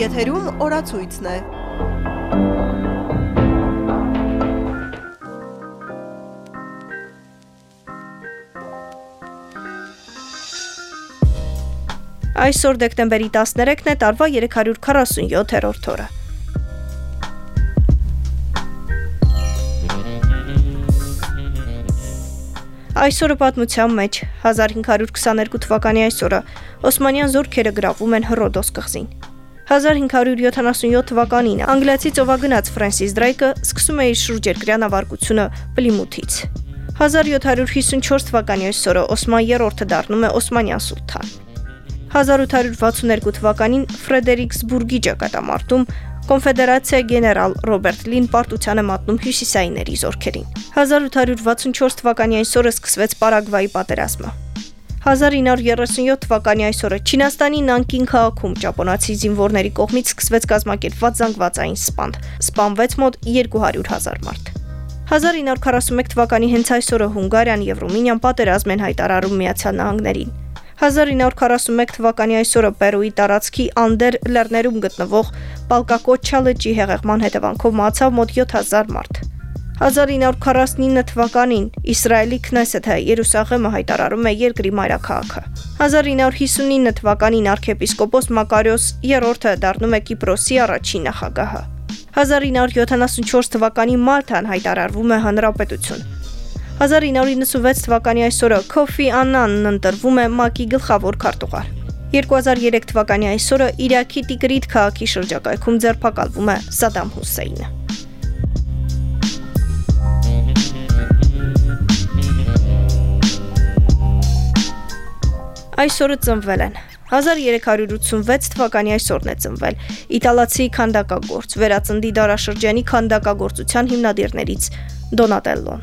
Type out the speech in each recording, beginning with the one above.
Եթերում օրացույցն է։ Այսօր դեկտեմբերի 13-ն է, տարվա 347-րդ օրը։ Այսօրը պատմության մեջ 1522 թվականի այսօրը Օսմանյան զորքերը գրավում են Հռոդոս կղզին։ 1577 թվականին անգլիացի ծովագնաց Ֆրանսիս Դրայկը սկսում է իր շուրջերկրյա նավարկությունը Պլիմութից։ 1754 թվականի այսօրը Օսման III-ը դառնում է Օսմանյան սուլթան։ 1862 թվականին Ֆրեդերիքսբուրգի ճակատամարտում Կոնֆեդերացիա գեներալ Ռոբերտ Լին պարտության է մատնում հյուսիսայինների զորքերին։ 1864 թվականի այսօրը սկսվեց Պարագվայի պատերազմը։ 1937 թվականի այսօրը Չինաստանի Նանկին քաղաքում ճապոնացի զինվորների կողմից սկսվեց կազմակերպված զանգվածային սպանդ։ Սպանվեց մոտ 200.000 մարդ։ 1941 թվականի հենց այսօրը Հունգարիան եւ Ռումինիան պատերազմ են հայտարարում Միացյալ Նահանգներին։ 1941 թվականի այսօրը Պերուի տարածքի Անդեր լեռներում գտնվող Պալկակոչչա լճի հեղեղման հետևանքով մահացավ մոտ 7000 մարդ։ 1949 թվականին Իսրայելի Քնեսեթը Երուսաղեմը հայտարարում է երկրի մայրաքաղաքը։ 1959 թվականին arczepiskopos Մակարիոս III-ը դառնում է Կիպրոսի առաջին նախագահը։ 1974 թվականին Մալթան հայտարարվում է հանրապետություն։ 1996 թվականի այսօրը Քոֆի Աննանն ընտրվում է ՄԱԿ-ի գլխավոր քարտուղար։ 2003 թվականի այսօրը Իրաքի Տիգրիտ քաղաքի շրջակայքում ձերբակալվում է Սադամ Հուսեյնը։ Այսօրը ծնվել են. 1386 թվականի այսօրն է ծնվել. իտալացի քանդակագործ վերածնդի դարաշրջանի քանդակագործության հիմնադիրներից Դոնատելլոն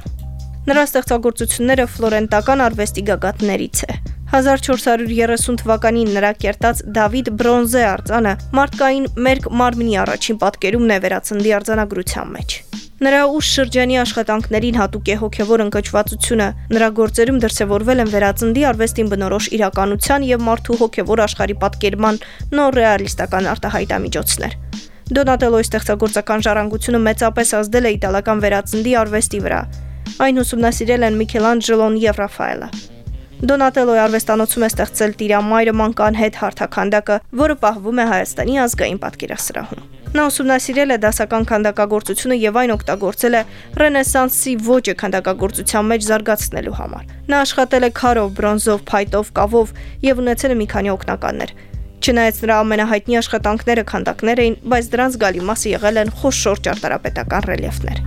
Նրա ստեղծագործությունները ֆլորենտական արվեստի գագաթներից է։ 1430 թվականին նրա կերտած Դավիթ բրոնզե արձանը մարդկային մերկ մարմնի առաջին պատկերումն է վերածնդի արձանագրության մեջ։ Նրա ուշ շրջանի աշխատանքներին հատուկ է հոգևոր ընկճվածությունը։ Նրա գործերում դրսևորվել են վերածնդի արվեստին բնորոշ իրականության եւ մարդու հոգևոր աշխարհի պատկերման նոր ռեալիստական արտահայտամիջոցներ։ Դոնատելոյի ստեղծագործական ժառանգությունը մեծապես ազդել է իտալական վերածնդի արվեստի վրա։ Այն ուսումնասիրել են Միքելանջելոն եւ Ռաֆայելը։ Դոնատելոյի արվեստանոցում է ստեղծել Տիրամայրը մանկան հետ հարթականդակը, որը պահվում է Հայաստանի ազգային պատկերասրահում։ Նա ուսումնասիրել է դասական քանդակագործությունը եւ այն օգտագործել է Ռենեսանսի ոճը քանդակագործության մեջ զարգացնելու համար։ Նա աշխատել է քարով, բրոնզով, փայտով, կավով եւ ունեցել է մի քանի օգնականներ։ Չնայած նրա ամենահայտնի աշխատանքները քանդակներ էին, բայց դրանց գալի մասը եղել են խոշոր ճարտարապետական ռելիեֆներ։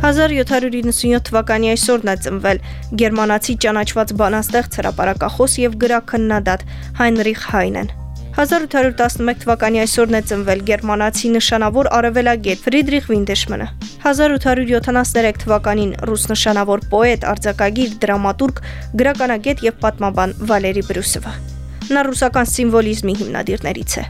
1797 թվականի այսօրն է ծնվել գերմանացի ճանաչված բանաստեղծ, հրապարակախոս եւ գրաքննադատ Հայնրիխ Հայնեն։ 1811 թվականի այսօրն է ծնվել գերմանացի նշանավոր արևելագետ Ֆրիդրիխ Վինդեշմանը։ 1873 թվականին ռուս նշանավոր պոետ, արձակագիր, դրամատուրգ, գրականագետ եւ պատմաբան Վալերի Բրուսովը։ Նա ռուսական սիմվոլիզմի հիմնադիրներից է։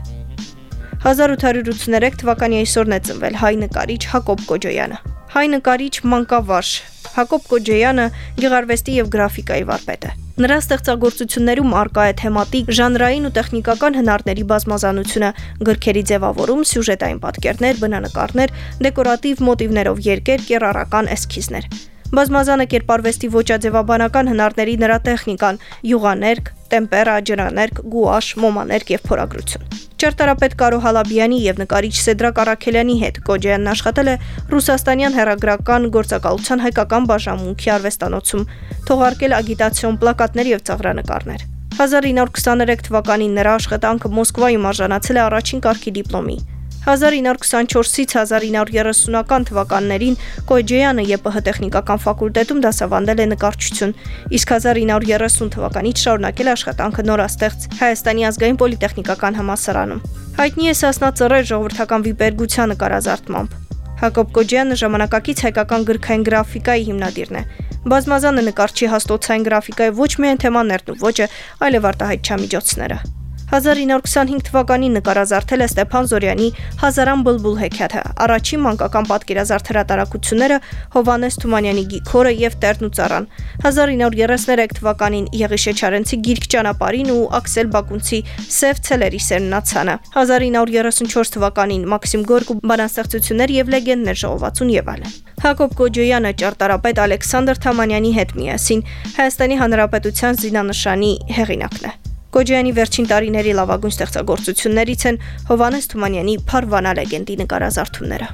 1883 թվականի այսօրն է ծնվել հայ նկարիչ Հակոբ Կոջոյանը հայ նկարիչ մանկավարժ Հակոբ Կոջեյանը գեղարվեստի եւ գրաֆիկայի վարպետ է։ Նրա ստեղծագործություններում արկա է թեմատիկ, ժանրային ու տեխնիկական հնարների բազմազանությունը, գրքերի ձևավորում, սյուժետային պատկերներ, բնանկարներ, դեկորատիվ մոտիվներով երկեր, կերարական էսքիզներ։ Բազմազանը կերպարվեստի ոճաձևաբանական հնարների նրա տեխնիկան՝ յուղաներկ, տեմպերա, ջրաներկ, գուաշ, մոմաներկ եւ փորագրություն։ Ճարտարապետ Կարո Հալաբյանի եւ նկարիչ Սեդրակ Արաքելյանի հետ Կոջյանն աշխատել է Ռուսաստանյան հերագրական գործակալության հայկական բաժանմունքի արվեստանոցում, թողարկել ագիտացիոն պլակատներ եւ ծաղրանկարներ։ 1923 թվականին նրա աշխատանքը Մոսկվայում արժանացել է առաջին կարգի դիպլոմի։ 1924-ից 1930-ական թվականներին Կոջեյանը ԵՊՀ տեխնիկական ֆակուլտետում դասավանդել է նկարչություն, իսկ 1930 թվականից շարունակել աշխատանքը նորաստեղծ Հայաստանի ազգային պոլիտեխնիկական համալսարանում։ Հայտնի է Սասնա ծռեր ժողովրդական վիպերգության նկարազարդմամբ։ Հակոբ Կոջյանը ժամանակակից հայկական գրքային գրաֆիկայի հիմնադիրն է։ Բազմազանը նկարչի հաստոցային գրաֆիկայի ոչ միայն թեմաներն ու ոճը, այլև արտահայտչամիջոցները։ 1925 թվականին նկարազարդել է Ստեփան Զորյանի Հազարան բլբուլ հեքիաթը, առաջին մանկական պատկերազարդ հրատարակությունները Հովանես Թումանյանի Գիքորը եւ Տերն ու ծառան։ 1933 թվականին Եղիշե Չարենցի Գիրք ճանապարհին ու Աքսել Բակունցի Սև ցելերի սերնացանը։ 1934 թվականին Մաքսիմ Գորկու բանաստեղծություններ եւ լեգենդներ ժողովածուն եւ այլն։ Հակոբ Գոջոյանը ճարտարապետ Ալեքսանդր Թամանյանի հետ միասին Հայաստանի Հանրապետության զինանշանի հեղինակն է։ Գոջյանի վերջին տարիների լավագույն ստեղծագործություններից են Հովանես Թումանյանի Փարվանա լեգենդի նկարազարդումները։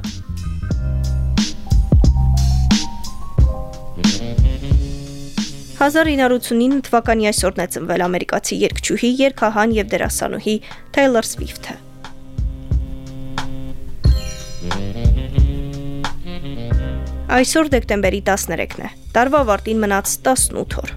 «1989 թվականի այսօրն է ծնվել ամերիկացի երգչուհի, երգահան եւ դերասանուհի Թեյլոր Սվիֆթը։ Այսօր դեկտեմբերի 13-ն է։ Տարվա ավարտին մնաց 18 օր։